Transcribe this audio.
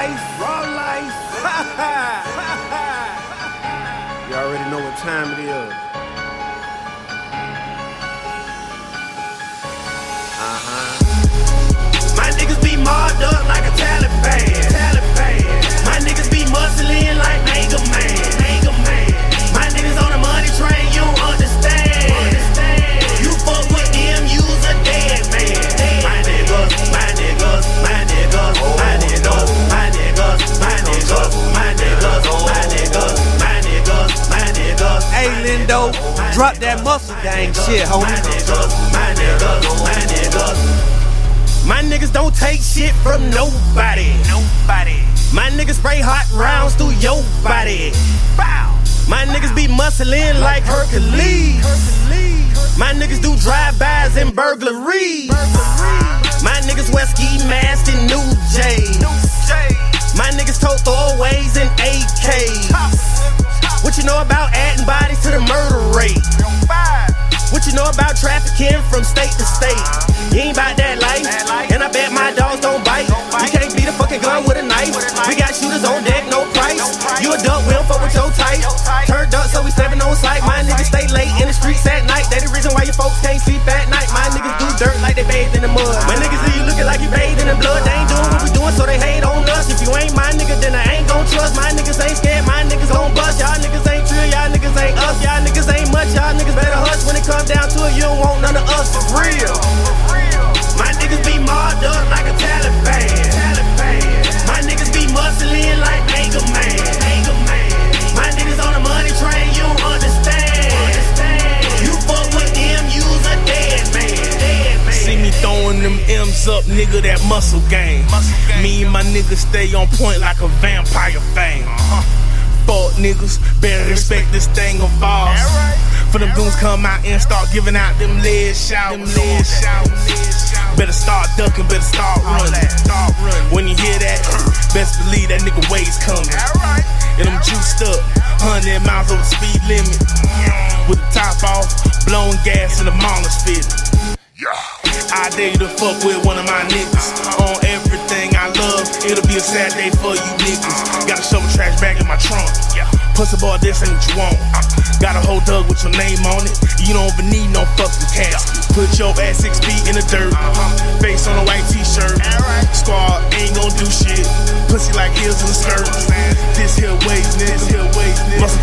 life, raw life. you already know what time it is. Drop that muscle gang shit, homie. My niggas, my niggas, my niggas. My niggas don't take shit from nobody. Nobody. My niggas spray hot rounds through your body. Bow. My niggas be muscling like Hercules. My niggas do drive-bys and burglaries. From state to state? You ain't about that life, and I bet my dogs don't bite. You can't beat a fucking gun with a knife. We got shooters on deck, no price. You a duck, we don't fuck with your type. Turned up, so we stepping on sight. My niggas stay M's up, nigga, that muscle game. Me and my niggas stay on point like a vampire fang. Uh-huh. Fuck niggas, better respect this thing of ours. For them goons come out and start giving out them lead showers. Them lead showers. Better start ducking, better start running. When you hear that, uh-huh. best believe that nigga waves coming. And I'm juiced up, 100 miles over the speed limit. With the top off, blowing gas in the mallers fitting. I dare you to fuck with one of my niggas. On everything I love, it'll be a sad day for you niggas. Got a shovel trash bag in my trunk. Pussy boy, this ain't what you want. Got a whole dug with your name on it. You don't even need no fucking cash. Put your ass six feet in the dirt. Uh-huh. Face on a white t-shirt. Squad ain't gon' do shit. Pussy like heels in the skirt. This here waist, this here. Muscle